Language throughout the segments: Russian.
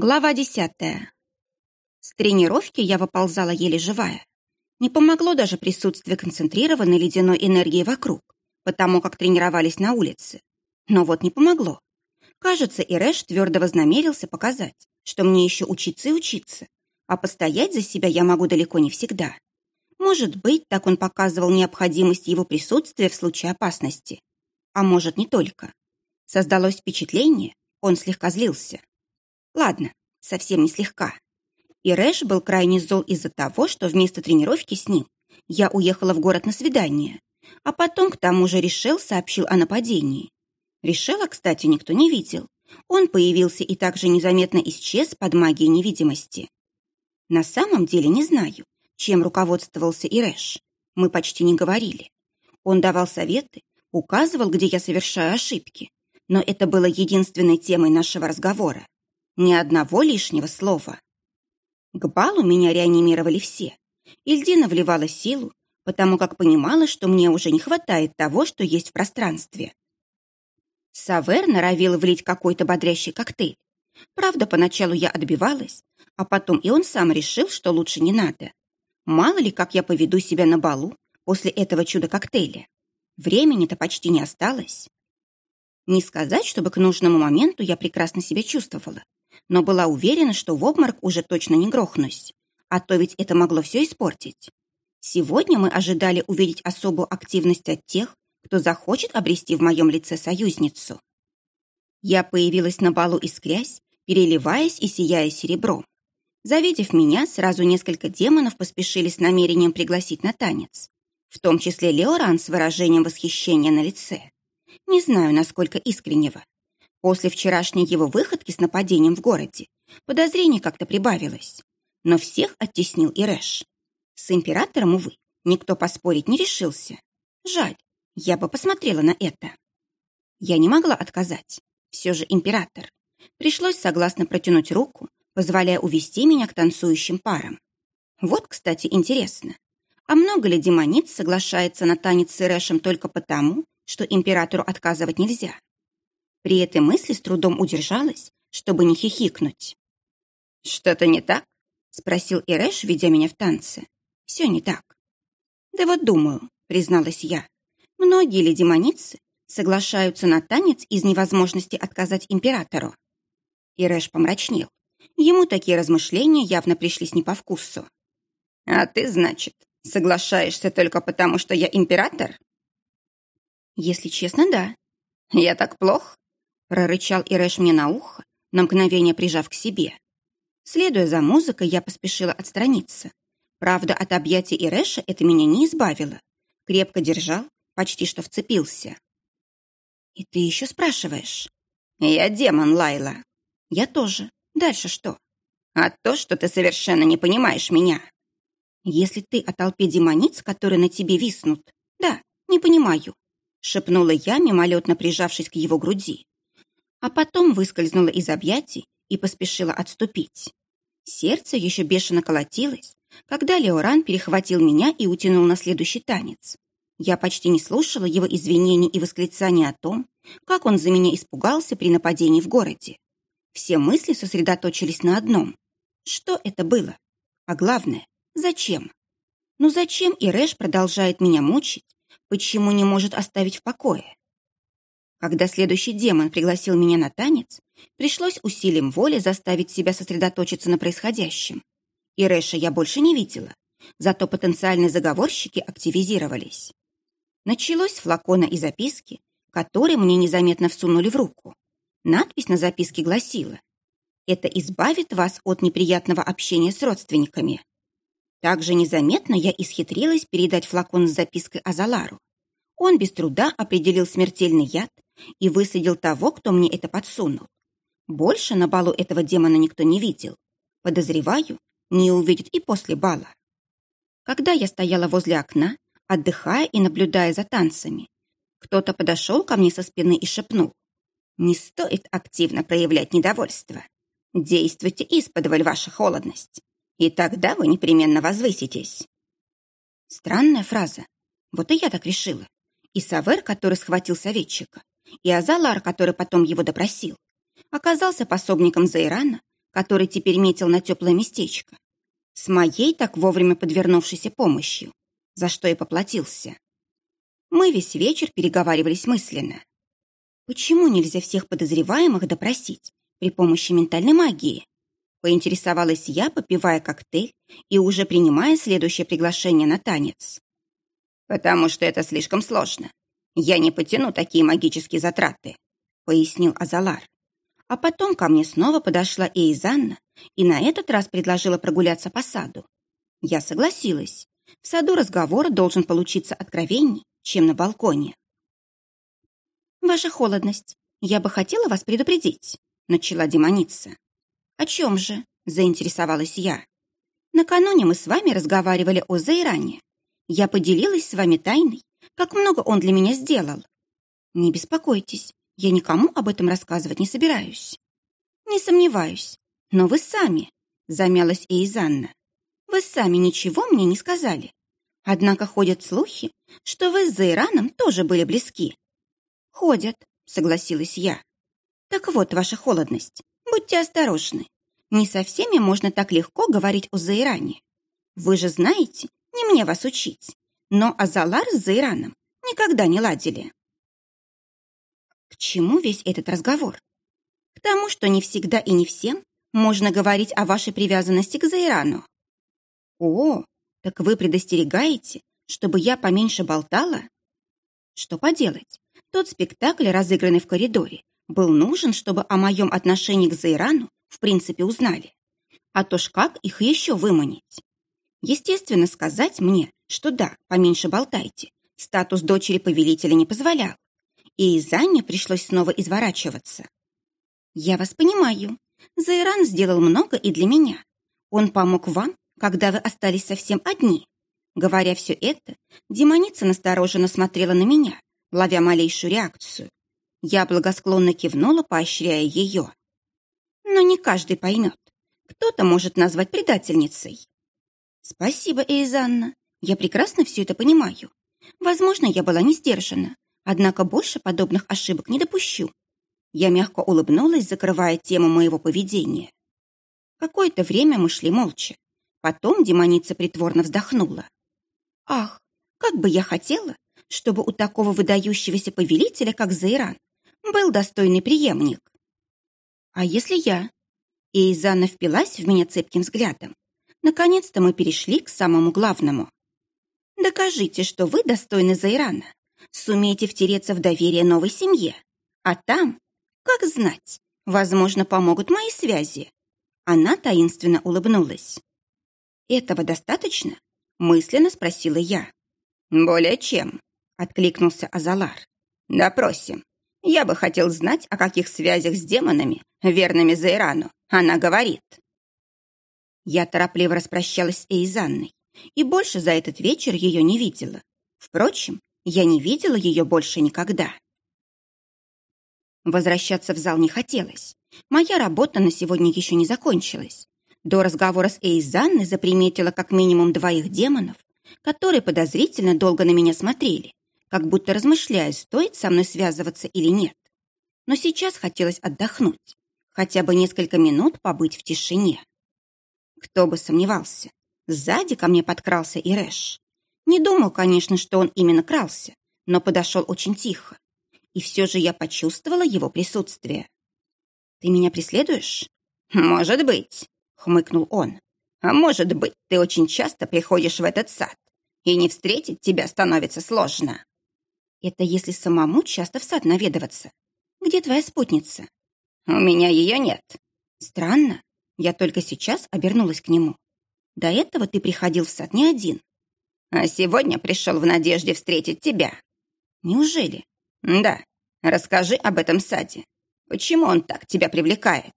Глава десятая. С тренировки я выползала еле живая. Не помогло даже присутствие концентрированной ледяной энергии вокруг, потому как тренировались на улице. Но вот не помогло. Кажется, Ирэш твердо вознамерился показать, что мне еще учиться и учиться, а постоять за себя я могу далеко не всегда. Может быть, так он показывал необходимость его присутствия в случае опасности. А может, не только. Создалось впечатление, он слегка злился. Ладно, совсем не слегка. И Рэш был крайне зол из-за того, что вместо тренировки с ним я уехала в город на свидание, а потом к тому же решил сообщил о нападении. Решила, кстати, никто не видел. Он появился и также незаметно исчез под магией невидимости. На самом деле не знаю, чем руководствовался Ирэш. Мы почти не говорили. Он давал советы, указывал, где я совершаю ошибки, но это было единственной темой нашего разговора. Ни одного лишнего слова. К балу меня реанимировали все. Ильдина вливала силу, потому как понимала, что мне уже не хватает того, что есть в пространстве. Савер норовил влить какой-то бодрящий коктейль. Правда, поначалу я отбивалась, а потом и он сам решил, что лучше не надо. Мало ли, как я поведу себя на балу после этого чуда-коктейля. Времени-то почти не осталось. Не сказать, чтобы к нужному моменту я прекрасно себя чувствовала но была уверена, что в обморок уже точно не грохнусь. А то ведь это могло все испортить. Сегодня мы ожидали увидеть особую активность от тех, кто захочет обрести в моем лице союзницу. Я появилась на балу искрясь, переливаясь и сияя серебром. Завидев меня, сразу несколько демонов поспешили с намерением пригласить на танец, в том числе Леоран с выражением восхищения на лице. Не знаю, насколько искреннего. После вчерашней его выходки с нападением в городе подозрений как-то прибавилось. Но всех оттеснил Ирэш. С императором, увы, никто поспорить не решился. Жаль, я бы посмотрела на это. Я не могла отказать. Все же император. Пришлось согласно протянуть руку, позволяя увести меня к танцующим парам. Вот, кстати, интересно. А много ли демониц соглашается на танец с Ирэшем только потому, что императору отказывать нельзя? При этой мысли с трудом удержалась, чтобы не хихикнуть. «Что-то не так?» — спросил Ирэш, ведя меня в танце. «Все не так». «Да вот думаю», — призналась я. «Многие ли демоницы соглашаются на танец из невозможности отказать императору?» Ирэш помрачнел. Ему такие размышления явно пришлись не по вкусу. «А ты, значит, соглашаешься только потому, что я император?» «Если честно, да». «Я так плох?» Прорычал Ирэш мне на ухо, на мгновение прижав к себе. Следуя за музыкой, я поспешила отстраниться. Правда, от объятий Ирэша это меня не избавило. Крепко держал, почти что вцепился. «И ты еще спрашиваешь?» «Я демон, Лайла». «Я тоже. Дальше что?» «А то, что ты совершенно не понимаешь меня». «Если ты о толпе демониц, которые на тебе виснут, да, не понимаю», шепнула я, мимолетно прижавшись к его груди а потом выскользнула из объятий и поспешила отступить. Сердце еще бешено колотилось, когда Леоран перехватил меня и утянул на следующий танец. Я почти не слушала его извинений и восклицаний о том, как он за меня испугался при нападении в городе. Все мысли сосредоточились на одном. Что это было? А главное, зачем? Ну зачем Ирэш продолжает меня мучить? Почему не может оставить в покое? Когда следующий демон пригласил меня на танец, пришлось усилием воли заставить себя сосредоточиться на происходящем. И Рэша я больше не видела, зато потенциальные заговорщики активизировались. Началось флакона и записки, которые мне незаметно всунули в руку. Надпись на записке гласила «Это избавит вас от неприятного общения с родственниками». Также незаметно я исхитрилась передать флакон с запиской Азалару. Он без труда определил смертельный яд и высадил того, кто мне это подсунул. Больше на балу этого демона никто не видел. Подозреваю, не увидит и после бала. Когда я стояла возле окна, отдыхая и наблюдая за танцами, кто-то подошел ко мне со спины и шепнул. «Не стоит активно проявлять недовольство. Действуйте исподволь ваша холодность, и тогда вы непременно возвыситесь». Странная фраза. Вот и я так решила. И Савер, который схватил советчика, и Азалар, который потом его допросил, оказался пособником Зайрана, который теперь метил на теплое местечко, с моей так вовремя подвернувшейся помощью, за что и поплатился. Мы весь вечер переговаривались мысленно. Почему нельзя всех подозреваемых допросить при помощи ментальной магии? Поинтересовалась я, попивая коктейль и уже принимая следующее приглашение на танец. «Потому что это слишком сложно. Я не потяну такие магические затраты», — пояснил Азалар. А потом ко мне снова подошла Эйзанна и на этот раз предложила прогуляться по саду. Я согласилась. В саду разговор должен получиться откровенней, чем на балконе. «Ваша холодность, я бы хотела вас предупредить», — начала демоница. «О чем же?» — заинтересовалась я. «Накануне мы с вами разговаривали о Зайране. Я поделилась с вами тайной, как много он для меня сделал. Не беспокойтесь, я никому об этом рассказывать не собираюсь. Не сомневаюсь. Но вы сами, замялась Эйзанна. Вы сами ничего мне не сказали. Однако ходят слухи, что вы с Зайраном тоже были близки. Ходят, согласилась я. Так вот, ваша холодность. Будьте осторожны. Не со всеми можно так легко говорить о Зайране. Вы же знаете, не мне вас учить. Но Азалар с Зайраном никогда не ладили. К чему весь этот разговор? К тому, что не всегда и не всем можно говорить о вашей привязанности к Зайрану. О, так вы предостерегаете, чтобы я поменьше болтала? Что поделать? Тот спектакль, разыгранный в коридоре, был нужен, чтобы о моем отношении к Зайрану в принципе узнали. А то ж как их еще выманить? Естественно, сказать мне, что да, поменьше болтайте, статус дочери повелителя не позволял и из Анне пришлось снова изворачиваться. «Я вас понимаю. Зайран сделал много и для меня. Он помог вам, когда вы остались совсем одни». Говоря все это, демоница настороженно смотрела на меня, ловя малейшую реакцию. Я благосклонно кивнула, поощряя ее. Но не каждый поймет. Кто-то может назвать предательницей. Спасибо, Эйзанна. Я прекрасно все это понимаю. Возможно, я была не сдержана, Однако больше подобных ошибок не допущу. Я мягко улыбнулась, закрывая тему моего поведения. Какое-то время мы шли молча. Потом демоница притворно вздохнула. Ах, как бы я хотела, чтобы у такого выдающегося повелителя, как Зайран, был достойный преемник. А если я? И Изанна впилась в меня цепким взглядом. Наконец-то мы перешли к самому главному. Докажите, что вы достойны Зайрана сумеете втереться в доверие новой семье. А там, как знать, возможно, помогут мои связи. Она таинственно улыбнулась. «Этого достаточно?» — мысленно спросила я. «Более чем», — откликнулся Азалар. «Допросим. Я бы хотел знать, о каких связях с демонами, верными Зайрану, она говорит». Я торопливо распрощалась с Эйзанной и больше за этот вечер ее не видела. Впрочем, я не видела ее больше никогда. Возвращаться в зал не хотелось. Моя работа на сегодня еще не закончилась. До разговора с Эйзанной заприметила как минимум двоих демонов, которые подозрительно долго на меня смотрели, как будто размышляя, стоит со мной связываться или нет. Но сейчас хотелось отдохнуть, хотя бы несколько минут побыть в тишине. Кто бы сомневался, сзади ко мне подкрался Ирэш. Не думал, конечно, что он именно крался, но подошел очень тихо. И все же я почувствовала его присутствие. «Ты меня преследуешь?» «Может быть», — хмыкнул он. «А может быть, ты очень часто приходишь в этот сад, и не встретить тебя становится сложно». «Это если самому часто в сад наведываться. Где твоя спутница?» «У меня ее нет». «Странно. Я только сейчас обернулась к нему. До этого ты приходил в сад не один. А сегодня пришел в надежде встретить тебя. Неужели? Да. Расскажи об этом саде. Почему он так тебя привлекает?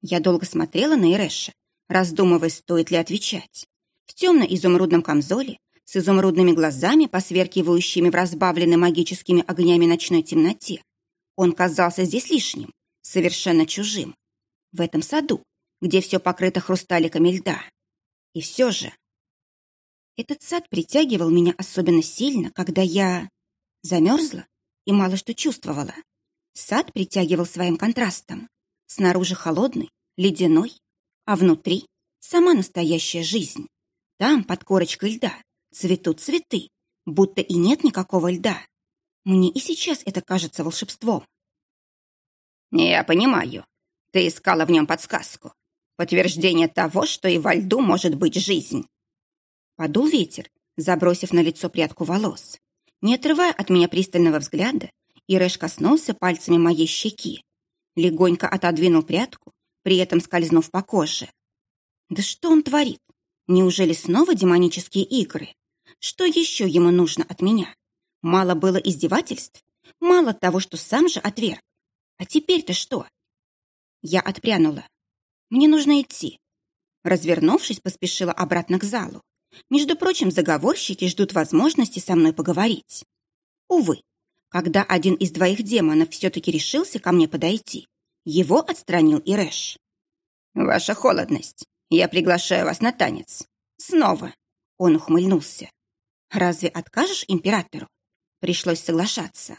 Я долго смотрела на Ирэша, раздумывая, стоит ли отвечать. В темно-изумрудном камзоле, с изумрудными глазами, посверкивающими в разбавленной магическими огнями ночной темноте, он казался здесь лишним, совершенно чужим. В этом саду, где все покрыто хрусталиками льда. И все же... Этот сад притягивал меня особенно сильно, когда я замерзла и мало что чувствовала. Сад притягивал своим контрастом. Снаружи холодный, ледяной, а внутри сама настоящая жизнь. Там, под корочкой льда, цветут цветы, будто и нет никакого льда. Мне и сейчас это кажется волшебством. «Я понимаю. Ты искала в нем подсказку. Подтверждение того, что и во льду может быть жизнь». Подул ветер, забросив на лицо прядку волос. Не отрывая от меня пристального взгляда, Ирэш коснулся пальцами моей щеки. Легонько отодвинул прядку, при этом скользнув по коже. Да что он творит? Неужели снова демонические игры? Что еще ему нужно от меня? Мало было издевательств? Мало того, что сам же отверг? А теперь-то что? Я отпрянула. Мне нужно идти. Развернувшись, поспешила обратно к залу. Между прочим, заговорщики ждут возможности со мной поговорить. Увы, когда один из двоих демонов все-таки решился ко мне подойти, его отстранил Ирэш. «Ваша холодность, я приглашаю вас на танец. Снова!» Он ухмыльнулся. «Разве откажешь императору?» Пришлось соглашаться.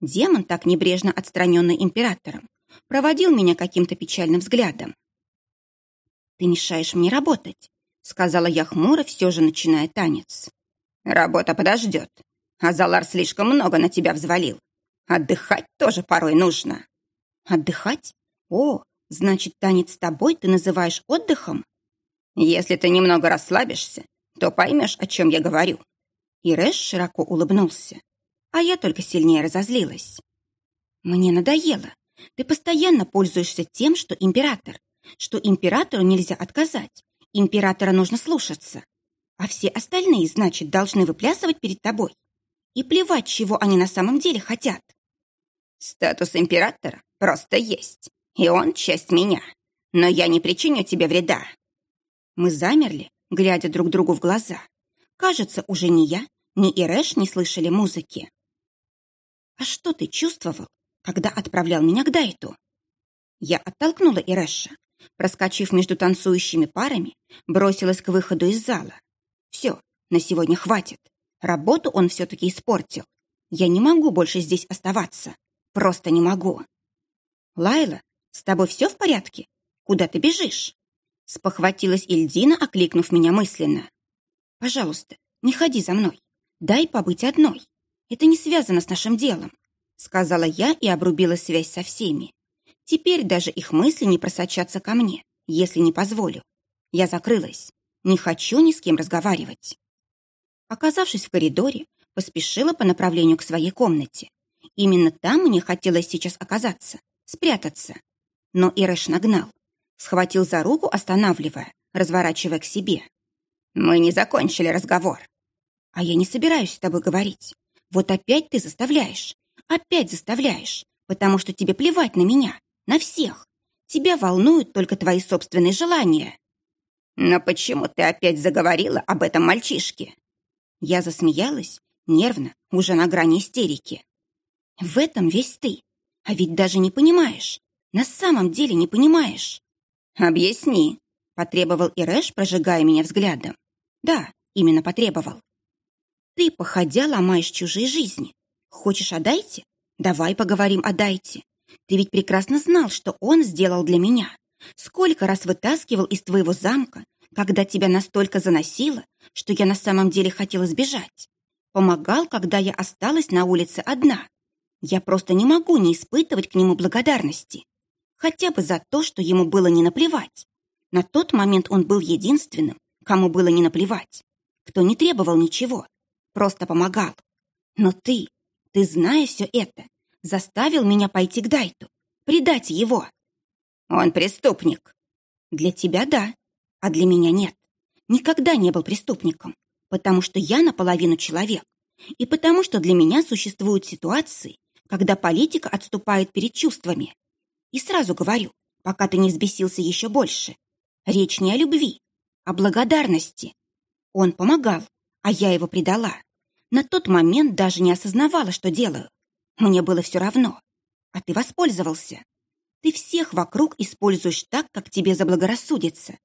Демон, так небрежно отстраненный императором, проводил меня каким-то печальным взглядом. «Ты мешаешь мне работать», — сказала я хмуро, все же начиная танец. «Работа подождет. А Залар слишком много на тебя взвалил. Отдыхать тоже порой нужно». «Отдыхать? О, значит, танец с тобой ты называешь отдыхом?» «Если ты немного расслабишься, то поймешь, о чем я говорю». И Рэш широко улыбнулся а я только сильнее разозлилась. Мне надоело. Ты постоянно пользуешься тем, что император, что императору нельзя отказать, императора нужно слушаться, а все остальные, значит, должны выплясывать перед тобой. И плевать, чего они на самом деле хотят. Статус императора просто есть, и он часть меня, но я не причиню тебе вреда. Мы замерли, глядя друг другу в глаза. Кажется, уже ни я, ни Ирэш не слышали музыки. «А что ты чувствовал, когда отправлял меня к Дайту?» Я оттолкнула Ирэша. Проскочив между танцующими парами, бросилась к выходу из зала. «Все, на сегодня хватит. Работу он все-таки испортил. Я не могу больше здесь оставаться. Просто не могу». «Лайла, с тобой все в порядке? Куда ты бежишь?» Спохватилась Ильдина, окликнув меня мысленно. «Пожалуйста, не ходи за мной. Дай побыть одной. Это не связано с нашим делом», — сказала я и обрубила связь со всеми. Теперь даже их мысли не просочатся ко мне, если не позволю. Я закрылась. Не хочу ни с кем разговаривать. Оказавшись в коридоре, поспешила по направлению к своей комнате. Именно там мне хотелось сейчас оказаться, спрятаться. Но Ирэш нагнал. Схватил за руку, останавливая, разворачивая к себе. «Мы не закончили разговор». «А я не собираюсь с тобой говорить. Вот опять ты заставляешь. Опять заставляешь. Потому что тебе плевать на меня. На всех. Тебя волнуют только твои собственные желания. Но почему ты опять заговорила об этом мальчишке? Я засмеялась, нервно, уже на грани истерики. В этом весь ты. А ведь даже не понимаешь. На самом деле не понимаешь. Объясни, потребовал Ирэш, прожигая меня взглядом. Да, именно потребовал. Ты, походя, ломаешь чужие жизни. Хочешь о Дайте? Давай поговорим о Дайте. Ты ведь прекрасно знал, что он сделал для меня. Сколько раз вытаскивал из твоего замка, когда тебя настолько заносило, что я на самом деле хотела сбежать. Помогал, когда я осталась на улице одна. Я просто не могу не испытывать к нему благодарности. Хотя бы за то, что ему было не наплевать. На тот момент он был единственным, кому было не наплевать, кто не требовал ничего, просто помогал. Но ты, ты, зная все это, заставил меня пойти к Дайту, предать его. Он преступник. Для тебя да, а для меня нет. Никогда не был преступником, потому что я наполовину человек, и потому что для меня существуют ситуации, когда политика отступает перед чувствами. И сразу говорю, пока ты не взбесился еще больше, речь не о любви, а благодарности. Он помогал, а я его предала. На тот момент даже не осознавала, что делаю. Мне было все равно. А ты воспользовался. Ты всех вокруг используешь так, как тебе заблагорассудится.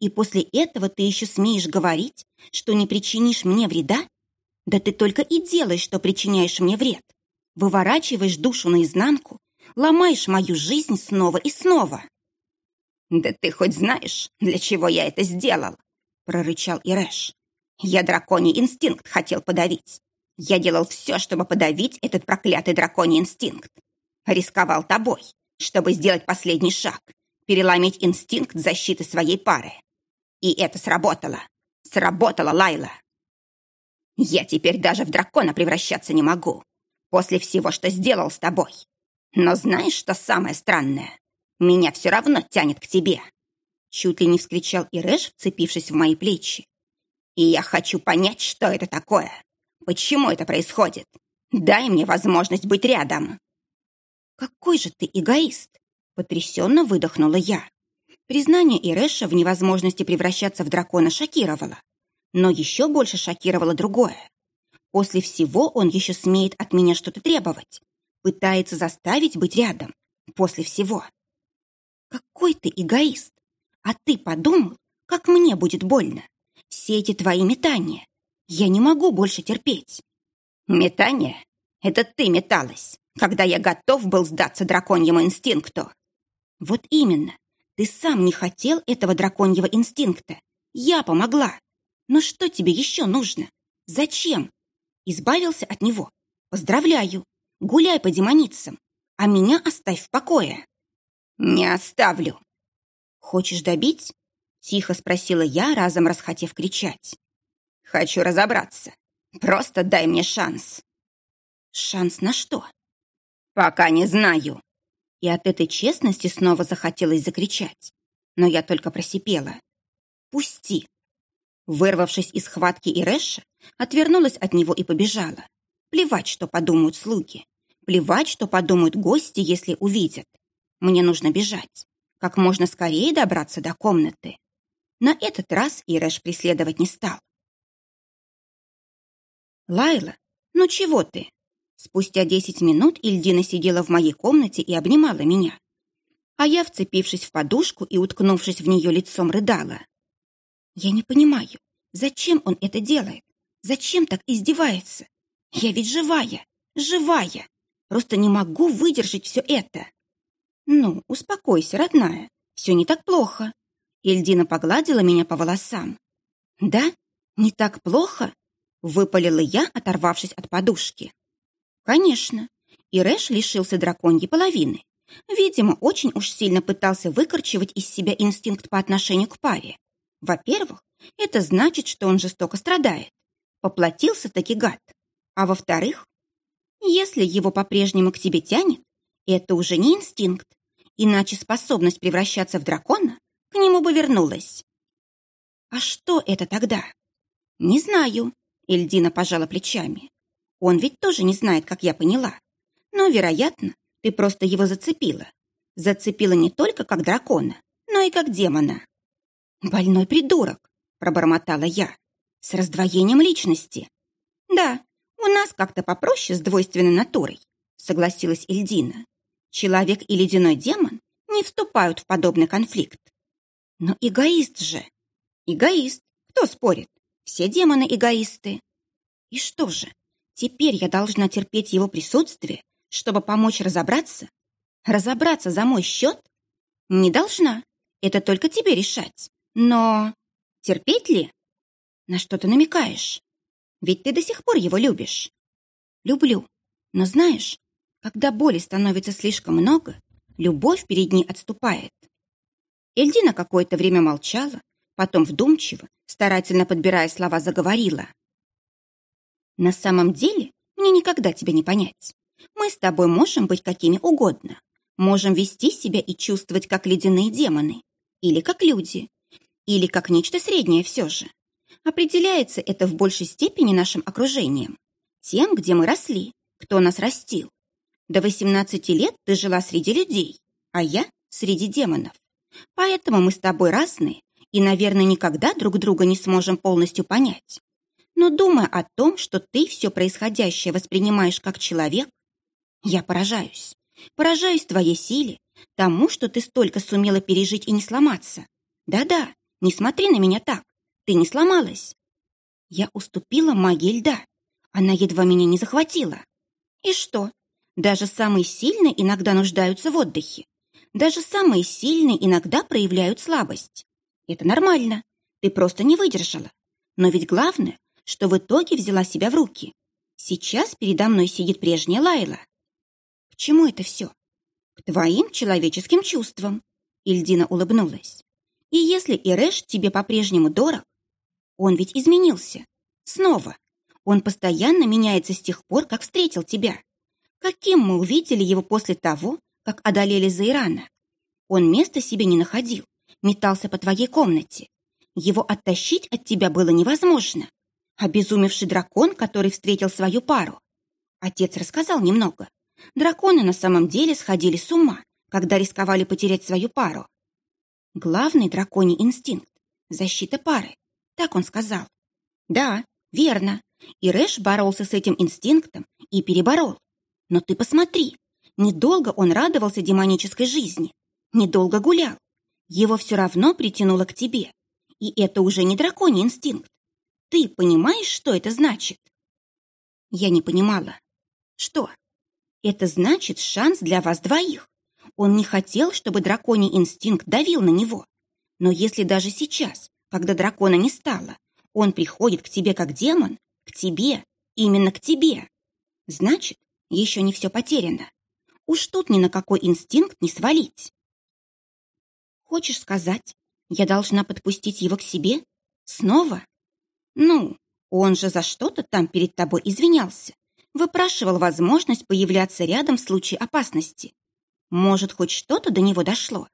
И после этого ты еще смеешь говорить, что не причинишь мне вреда? Да ты только и делаешь, что причиняешь мне вред. Выворачиваешь душу наизнанку, ломаешь мою жизнь снова и снова. «Да ты хоть знаешь, для чего я это сделал?» — прорычал Ирэш. «Я драконий инстинкт хотел подавить. Я делал все, чтобы подавить этот проклятый драконий инстинкт. Рисковал тобой, чтобы сделать последний шаг, переломить инстинкт защиты своей пары. И это сработало. Сработало, Лайла. Я теперь даже в дракона превращаться не могу. После всего, что сделал с тобой. Но знаешь, что самое странное? Меня все равно тянет к тебе. Чуть ли не вскричал Ирэш, вцепившись в мои плечи. И я хочу понять, что это такое. Почему это происходит? Дай мне возможность быть рядом. Какой же ты эгоист! Потрясенно выдохнула я. Признание Ирэша в невозможности превращаться в дракона шокировало. Но еще больше шокировало другое. После всего он еще смеет от меня что-то требовать. Пытается заставить быть рядом. После всего. Какой ты эгоист! А ты подумал, как мне будет больно? Все эти твои метания. Я не могу больше терпеть. Метание? Это ты металась, когда я готов был сдаться драконьему инстинкту. Вот именно. Ты сам не хотел этого драконьего инстинкта. Я помогла. Но что тебе еще нужно? Зачем? Избавился от него. Поздравляю. Гуляй по демоницам. А меня оставь в покое. «Не оставлю». «Хочешь добить?» — тихо спросила я, разом расхотев кричать. «Хочу разобраться. Просто дай мне шанс». «Шанс на что?» «Пока не знаю». И от этой честности снова захотелось закричать. Но я только просипела. «Пусти!» Вырвавшись из схватки Ирэша, отвернулась от него и побежала. Плевать, что подумают слуги. Плевать, что подумают гости, если увидят. Мне нужно бежать. Как можно скорее добраться до комнаты. На этот раз Ирэш преследовать не стал. «Лайла, ну чего ты?» Спустя десять минут Ильдина сидела в моей комнате и обнимала меня. А я, вцепившись в подушку и уткнувшись в нее лицом, рыдала. Я не понимаю, зачем он это делает? Зачем так издевается? Я ведь живая, живая. Просто не могу выдержать все это. «Ну, успокойся, родная, все не так плохо». Ильдина погладила меня по волосам. «Да? Не так плохо?» — выпалила я, оторвавшись от подушки. «Конечно. И Рэш лишился драконьей половины. Видимо, очень уж сильно пытался выкорчевать из себя инстинкт по отношению к паре. Во-первых, это значит, что он жестоко страдает. Поплатился таки гад. А во-вторых, если его по-прежнему к тебе тянет, это уже не инстинкт, Иначе способность превращаться в дракона к нему бы вернулась. А что это тогда? Не знаю. Эльдина пожала плечами. Он ведь тоже не знает, как я поняла. Но, вероятно, ты просто его зацепила. Зацепила не только как дракона, но и как демона. Больной придурок, пробормотала я, с раздвоением личности. Да, у нас как-то попроще с двойственной натурой, согласилась Эльдина. Человек и ледяной демон не вступают в подобный конфликт. Но эгоист же. Эгоист. Кто спорит? Все демоны эгоисты. И что же, теперь я должна терпеть его присутствие, чтобы помочь разобраться? Разобраться за мой счет? Не должна. Это только тебе решать. Но терпеть ли? На что ты намекаешь? Ведь ты до сих пор его любишь. Люблю. Но знаешь, когда боли становится слишком много, любовь перед ней отступает. Эльдина какое-то время молчала, потом вдумчиво, старательно подбирая слова, заговорила. «На самом деле мне никогда тебя не понять. Мы с тобой можем быть какими угодно, можем вести себя и чувствовать как ледяные демоны, или как люди, или как нечто среднее все же. Определяется это в большей степени нашим окружением, тем, где мы росли, кто нас растил. До 18 лет ты жила среди людей, а я среди демонов. Поэтому мы с тобой разные и, наверное, никогда друг друга не сможем полностью понять. Но думая о том, что ты все происходящее воспринимаешь как человек, я поражаюсь. Поражаюсь твоей силе, тому, что ты столько сумела пережить и не сломаться. Да-да, не смотри на меня так. Ты не сломалась. Я уступила магии льда. Она едва меня не захватила. И что, даже самые сильные иногда нуждаются в отдыхе. Даже самые сильные иногда проявляют слабость. Это нормально. Ты просто не выдержала. Но ведь главное, что в итоге взяла себя в руки. Сейчас передо мной сидит прежняя Лайла. К чему это все? К твоим человеческим чувствам. Ильдина улыбнулась. И если Ирэш тебе по-прежнему дорог, он ведь изменился. Снова. Он постоянно меняется с тех пор, как встретил тебя. Каким мы увидели его после того, как одолели Заирана? Он места себе не находил, метался по твоей комнате. Его оттащить от тебя было невозможно. Обезумевший дракон, который встретил свою пару. Отец рассказал немного. Драконы на самом деле сходили с ума, когда рисковали потерять свою пару. Главный драконий инстинкт – защита пары. Так он сказал. Да, верно. И Рэш боролся с этим инстинктом и переборол. Но ты посмотри, недолго он радовался демонической жизни, недолго гулял. Его все равно притянуло к тебе. И это уже не драконий инстинкт. Ты понимаешь, что это значит? Я не понимала. Что? Это значит шанс для вас двоих. Он не хотел, чтобы драконий инстинкт давил на него. Но если даже сейчас, когда дракона не стало, он приходит к тебе как демон, к тебе, именно к тебе, значит, еще не все потеряно. Уж тут ни на какой инстинкт не свалить. Хочешь сказать, я должна подпустить его к себе? Снова? Ну, он же за что-то там перед тобой извинялся, выпрашивал возможность появляться рядом в случае опасности. Может, хоть что-то до него дошло?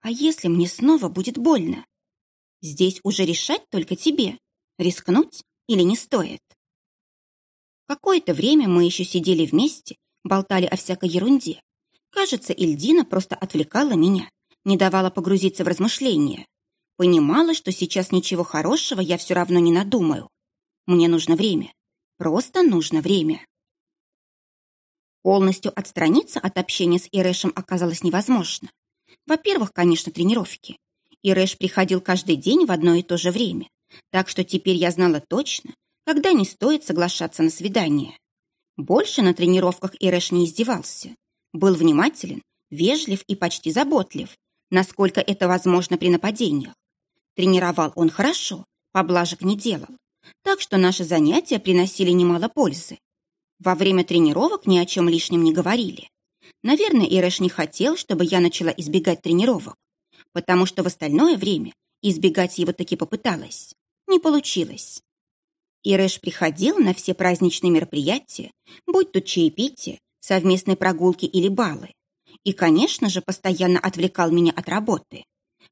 А если мне снова будет больно? Здесь уже решать только тебе, рискнуть или не стоит. Какое-то время мы еще сидели вместе, болтали о всякой ерунде. Кажется, Ильдина просто отвлекала меня, не давала погрузиться в размышления. Понимала, что сейчас ничего хорошего я все равно не надумаю. Мне нужно время. Просто нужно время. Полностью отстраниться от общения с Ирэшем оказалось невозможно. Во-первых, конечно, тренировки. Ирэш приходил каждый день в одно и то же время, так что теперь я знала точно, когда не стоит соглашаться на свидание. Больше на тренировках Ирэш не издевался. Был внимателен, вежлив и почти заботлив, насколько это возможно при нападениях. Тренировал он хорошо, поблажек не делал, так что наши занятия приносили немало пользы. Во время тренировок ни о чем лишнем не говорили. Наверное, Ирэш не хотел, чтобы я начала избегать тренировок, потому что в остальное время избегать его таки попыталась. Не получилось. Ирэш приходил на все праздничные мероприятия, будь то чаепитие, совместные прогулки или балы. И, конечно же, постоянно отвлекал меня от работы.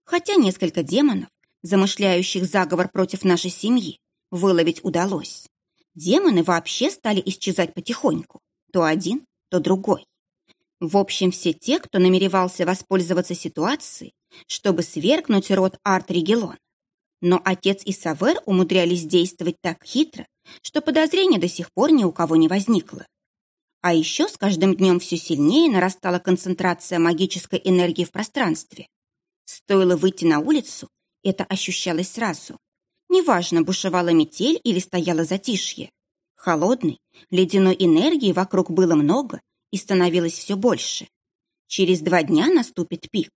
Хотя несколько демонов, замышляющих заговор против нашей семьи, выловить удалось. Демоны вообще стали исчезать потихоньку. То один, то другой. В общем, все те, кто намеревался воспользоваться ситуацией, чтобы свергнуть род Арт-Регелон, но отец и Савер умудрялись действовать так хитро, что подозрения до сих пор ни у кого не возникло. А еще с каждым днем все сильнее нарастала концентрация магической энергии в пространстве. Стоило выйти на улицу, это ощущалось сразу. Неважно, бушевала метель или стояло затишье. Холодной, ледяной энергии вокруг было много и становилось все больше. Через два дня наступит пик.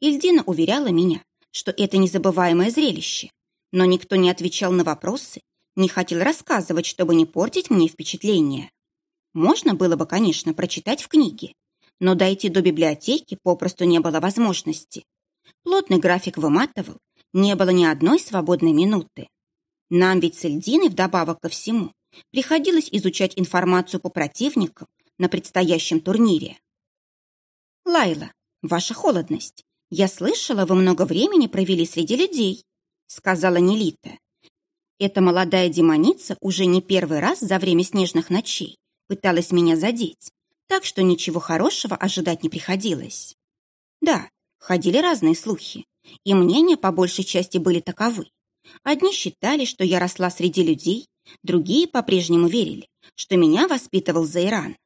Ильдина уверяла меня, что это незабываемое зрелище. Но никто не отвечал на вопросы, не хотел рассказывать, чтобы не портить мне впечатление. Можно было бы, конечно, прочитать в книге, но дойти до библиотеки попросту не было возможности. Плотный график выматывал, не было ни одной свободной минуты. Нам ведь с Эльдиной вдобавок ко всему приходилось изучать информацию по противникам на предстоящем турнире. «Лайла, ваша холодность, «Я слышала, вы много времени провели среди людей», — сказала Нелита. Эта молодая демоница уже не первый раз за время снежных ночей пыталась меня задеть, так что ничего хорошего ожидать не приходилось. Да, ходили разные слухи, и мнения по большей части были таковы. Одни считали, что я росла среди людей, другие по-прежнему верили, что меня воспитывал Зайран.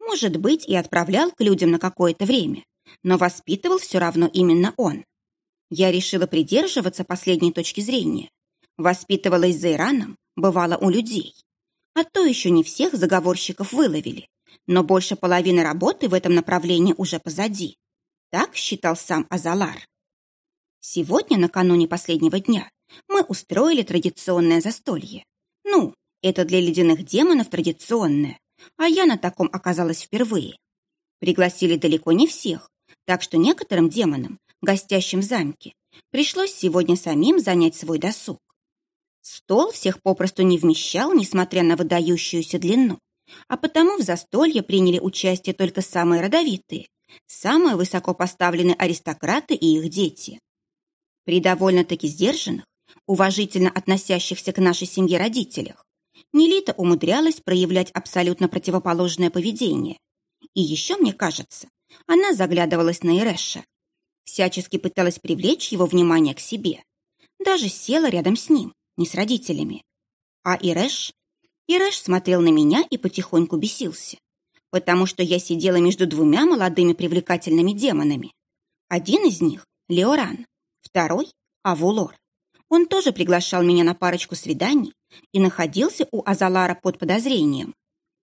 Может быть, и отправлял к людям на какое-то время, но воспитывал все равно именно он. Я решила придерживаться последней точки зрения. Воспитывалась за Ираном, бывало у людей. А то еще не всех заговорщиков выловили, но больше половины работы в этом направлении уже позади. Так считал сам Азалар. Сегодня, накануне последнего дня, мы устроили традиционное застолье. Ну, это для ледяных демонов традиционное, а я на таком оказалась впервые. Пригласили далеко не всех, так что некоторым демонам, гостящим в замке, пришлось сегодня самим занять свой досуг. Стол всех попросту не вмещал, несмотря на выдающуюся длину, а потому в застолье приняли участие только самые родовитые, самые высоко поставленные аристократы и их дети. При довольно-таки сдержанных, уважительно относящихся к нашей семье родителях, Нелита умудрялась проявлять абсолютно противоположное поведение. И еще, мне кажется, она заглядывалась на Ирэша. Всячески пыталась привлечь его внимание к себе. Даже села рядом с ним, не с родителями. А Ирэш? Ирэш смотрел на меня и потихоньку бесился, потому что я сидела между двумя молодыми привлекательными демонами. Один из них — Леоран, второй — Авулор. Он тоже приглашал меня на парочку свиданий и находился у Азалара под подозрением.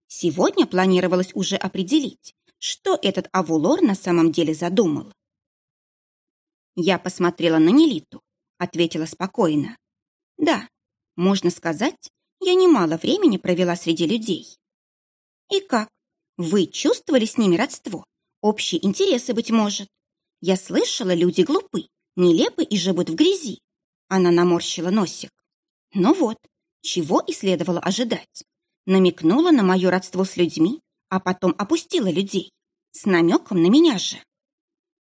Сегодня планировалось уже определить, что этот Авулор на самом деле задумал. Я посмотрела на Нелиту, ответила спокойно. Да, можно сказать, я немало времени провела среди людей. И как? Вы чувствовали с ними родство? Общие интересы, быть может? Я слышала, люди глупы, нелепы и живут в грязи. Она наморщила носик. Ну вот, чего и следовало ожидать. Намекнула на мое родство с людьми, а потом опустила людей. С намеком на меня же.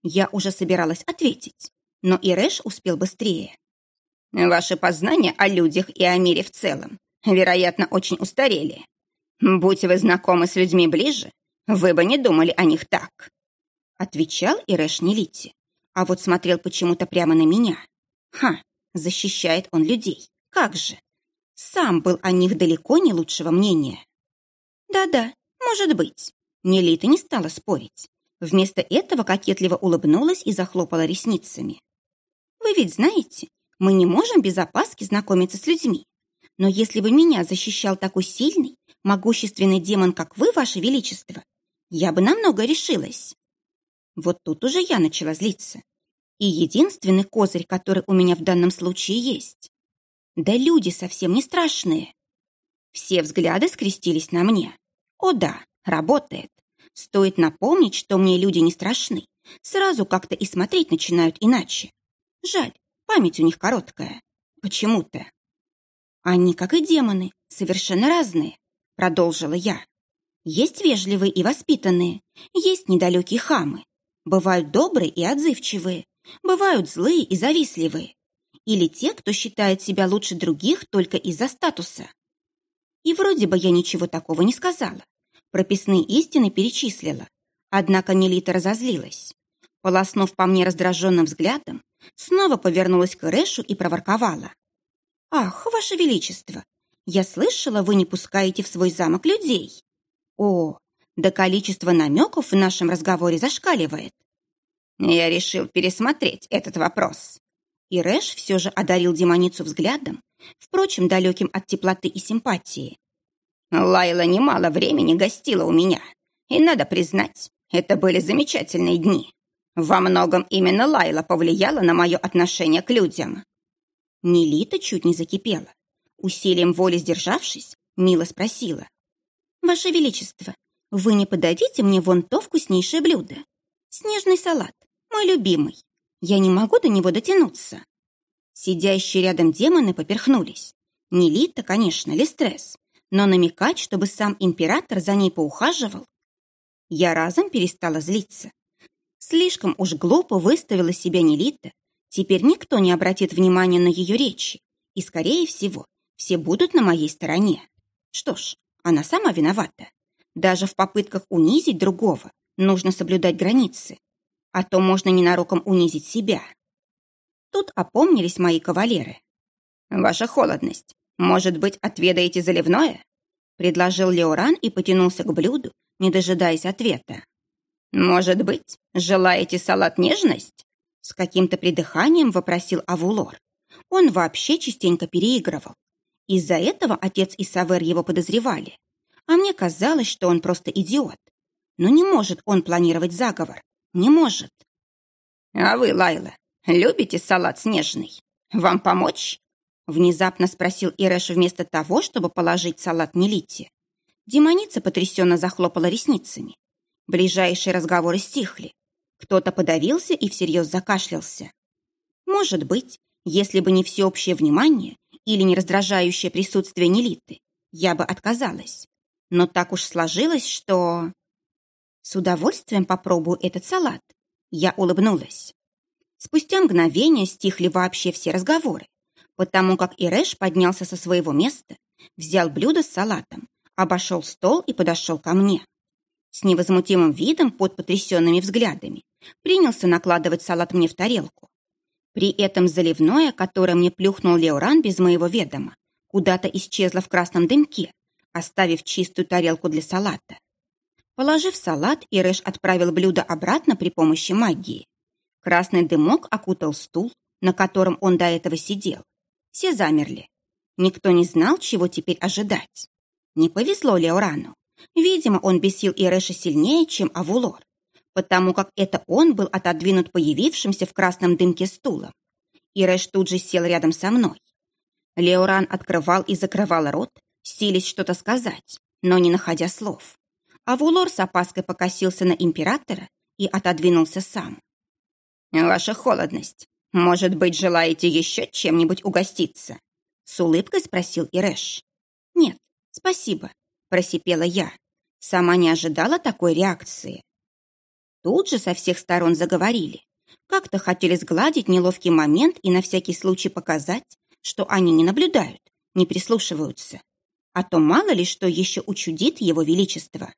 Я уже собиралась ответить, но Ирэш успел быстрее. Ваши познания о людях и о мире в целом, вероятно, очень устарели. Будь вы знакомы с людьми ближе, вы бы не думали о них так. Отвечал Ирэш Нелити, а вот смотрел почему-то прямо на меня. Ха, Защищает он людей. Как же? Сам был о них далеко не лучшего мнения. Да-да, может быть. Нелита не стала спорить. Вместо этого кокетливо улыбнулась и захлопала ресницами. Вы ведь знаете, мы не можем без опаски знакомиться с людьми. Но если бы меня защищал такой сильный, могущественный демон, как вы, ваше величество, я бы намного решилась. Вот тут уже я начала злиться. И единственный козырь, который у меня в данном случае есть. Да люди совсем не страшные. Все взгляды скрестились на мне. О да, работает. Стоит напомнить, что мне люди не страшны. Сразу как-то и смотреть начинают иначе. Жаль, память у них короткая. Почему-то. Они, как и демоны, совершенно разные, продолжила я. Есть вежливые и воспитанные, есть недалекие хамы. Бывают добрые и отзывчивые, Бывают злые и завистливые. Или те, кто считает себя лучше других только из-за статуса. И вроде бы я ничего такого не сказала. Прописные истины перечислила. Однако Нелита разозлилась. Полоснув по мне раздраженным взглядом, снова повернулась к Рэшу и проворковала. «Ах, ваше величество, я слышала, вы не пускаете в свой замок людей. О, да количество намеков в нашем разговоре зашкаливает. Я решил пересмотреть этот вопрос. И Рэш все же одарил демоницу взглядом, впрочем, далеким от теплоты и симпатии. Лайла немало времени гостила у меня, и, надо признать, это были замечательные дни. Во многом именно Лайла повлияла на мое отношение к людям. Нелита чуть не закипела. Усилием воли сдержавшись, Мила спросила. «Ваше Величество, вы не подадите мне вон то вкуснейшее блюдо? Снежный салат мой любимый. Я не могу до него дотянуться. Сидящие рядом демоны поперхнулись. Не Лита, конечно, Листресс, но намекать, чтобы сам император за ней поухаживал. Я разом перестала злиться. Слишком уж глупо выставила себя Нелита. Теперь никто не обратит внимания на ее речи. И, скорее всего, все будут на моей стороне. Что ж, она сама виновата. Даже в попытках унизить другого нужно соблюдать границы а то можно ненароком унизить себя. Тут опомнились мои кавалеры. «Ваша холодность, может быть, отведаете заливное?» предложил Леоран и потянулся к блюду, не дожидаясь ответа. «Может быть, желаете салат нежность?» С каким-то придыханием вопросил Авулор. Он вообще частенько переигрывал. Из-за этого отец и Савер его подозревали. А мне казалось, что он просто идиот. Но не может он планировать заговор. Не может. А вы, Лайла, любите салат снежный? Вам помочь? Внезапно спросил Ирэш вместо того, чтобы положить салат Нелите. Демоница потрясенно захлопала ресницами. Ближайшие разговоры стихли. Кто-то подавился и всерьез закашлялся. Может быть, если бы не всеобщее внимание или не раздражающее присутствие Нелиты, я бы отказалась. Но так уж сложилось, что... С удовольствием попробую этот салат. Я улыбнулась. Спустя мгновение стихли вообще все разговоры, потому как Ирэш поднялся со своего места, взял блюдо с салатом, обошел стол и подошел ко мне. С невозмутимым видом под потрясенными взглядами принялся накладывать салат мне в тарелку. При этом заливное, которое мне плюхнул Леоран без моего ведома, куда-то исчезло в красном дымке, оставив чистую тарелку для салата. Положив салат, Ирэш отправил блюдо обратно при помощи магии. Красный дымок окутал стул, на котором он до этого сидел. Все замерли. Никто не знал, чего теперь ожидать. Не повезло Леорану. Видимо, он бесил Ирэша сильнее, чем Авулор, потому как это он был отодвинут появившимся в красном дымке стулом. Ирэш тут же сел рядом со мной. Леоран открывал и закрывал рот, сились что-то сказать, но не находя слов а Вулор с опаской покосился на императора и отодвинулся сам. «Ваша холодность. Может быть, желаете еще чем-нибудь угоститься?» С улыбкой спросил Ирэш. «Нет, спасибо», — просипела я. Сама не ожидала такой реакции. Тут же со всех сторон заговорили. Как-то хотели сгладить неловкий момент и на всякий случай показать, что они не наблюдают, не прислушиваются. А то мало ли что еще учудит его величество.